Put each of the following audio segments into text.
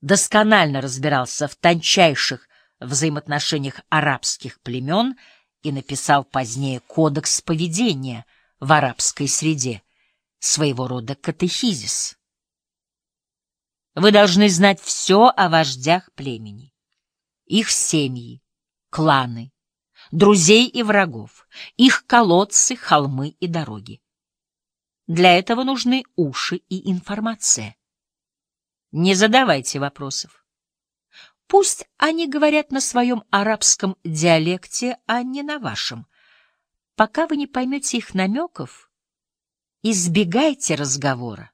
досконально разбирался в тончайших взаимоотношениях арабских племен и написал позднее «Кодекс поведения» в арабской среде, своего рода катехизис. Вы должны знать все о вождях племени, их семьи, кланы, друзей и врагов, их колодцы, холмы и дороги. Для этого нужны уши и информация. Не задавайте вопросов. Пусть они говорят на своем арабском диалекте, а не на вашем. Пока вы не поймете их намеков, избегайте разговора,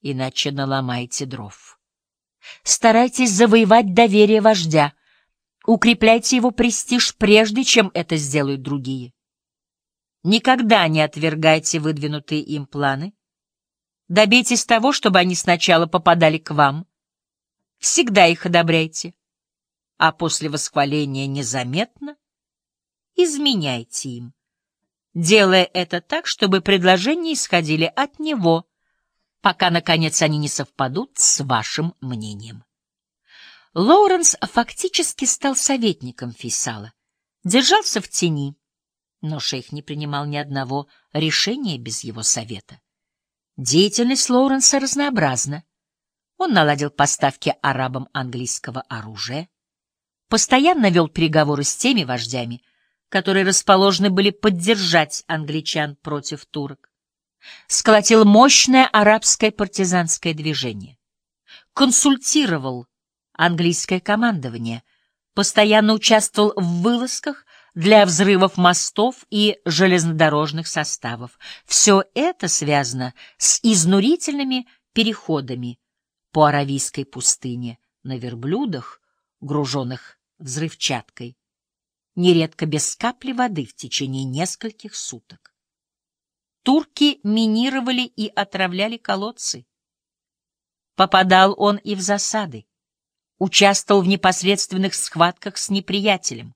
иначе наломайте дров. Старайтесь завоевать доверие вождя, укрепляйте его престиж прежде, чем это сделают другие. Никогда не отвергайте выдвинутые им планы, Добейтесь того, чтобы они сначала попадали к вам. Всегда их одобряйте, а после восхваления незаметно изменяйте им, делая это так, чтобы предложения исходили от него, пока, наконец, они не совпадут с вашим мнением. Лоуренс фактически стал советником Фейсала, держался в тени, но шейх не принимал ни одного решения без его совета. Деятельность Лоуренса разнообразна. Он наладил поставки арабам английского оружия, постоянно вел переговоры с теми вождями, которые расположены были поддержать англичан против турок, сколотил мощное арабское партизанское движение, консультировал английское командование, постоянно участвовал в вылазках для взрывов мостов и железнодорожных составов. Все это связано с изнурительными переходами по Аравийской пустыне на верблюдах, груженных взрывчаткой, нередко без капли воды в течение нескольких суток. Турки минировали и отравляли колодцы. Попадал он и в засады, участвовал в непосредственных схватках с неприятелем.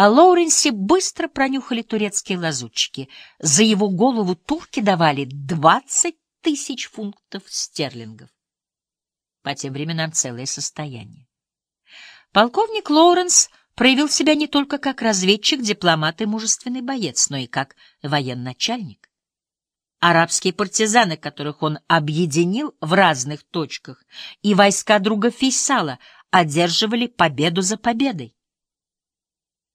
О Лоуренсе быстро пронюхали турецкие лазутчики. За его голову турки давали двадцать тысяч фунтов стерлингов. По тем временам целое состояние. Полковник Лоуренс проявил себя не только как разведчик, дипломат и мужественный боец, но и как военачальник. Арабские партизаны, которых он объединил в разных точках, и войска друга Фейсала одерживали победу за победой.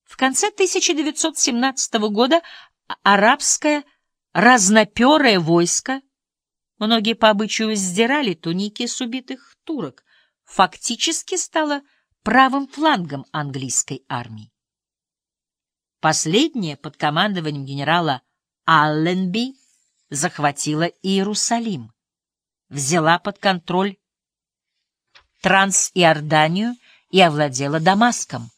В конце 1917 года арабское разноперое войско, многие по обычаю сдирали туники с убитых турок, фактически стало правым флангом английской армии. Последняя под командованием генерала Алленби захватила Иерусалим, взяла под контроль Трансиорданию и овладела Дамаском.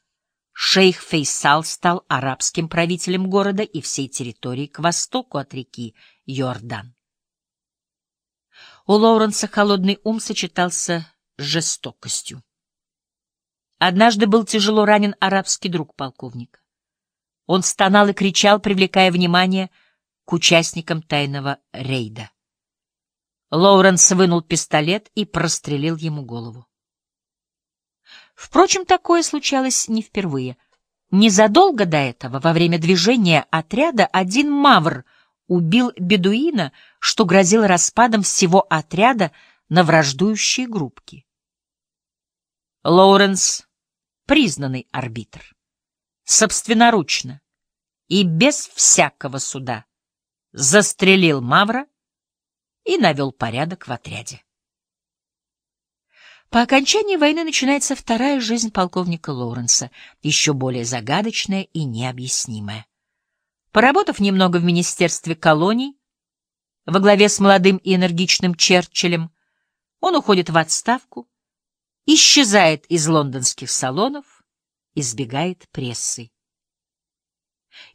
Шейх Фейсал стал арабским правителем города и всей территории к востоку от реки Йордан. У Лоуренса холодный ум сочетался с жестокостью. Однажды был тяжело ранен арабский друг полковника. Он стонал и кричал, привлекая внимание к участникам тайного рейда. Лоуренс вынул пистолет и прострелил ему голову. Впрочем, такое случалось не впервые. Незадолго до этого, во время движения отряда, один мавр убил бедуина, что грозило распадом всего отряда на враждующие группки. Лоуренс — признанный арбитр. Собственноручно и без всякого суда застрелил мавра и навел порядок в отряде. По окончании войны начинается вторая жизнь полковника Лоуренса, еще более загадочная и необъяснимая. Поработав немного в Министерстве колоний, во главе с молодым и энергичным Черчиллем, он уходит в отставку, исчезает из лондонских салонов, избегает прессы.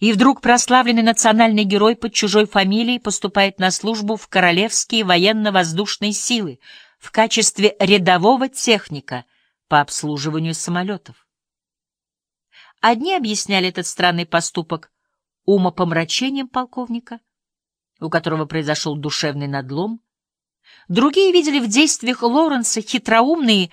И вдруг прославленный национальный герой под чужой фамилией поступает на службу в Королевские военно-воздушные силы — в качестве рядового техника по обслуживанию самолетов. Одни объясняли этот странный поступок умопомрачением полковника, у которого произошел душевный надлом, Другие видели в действиях Лоренса хитроумные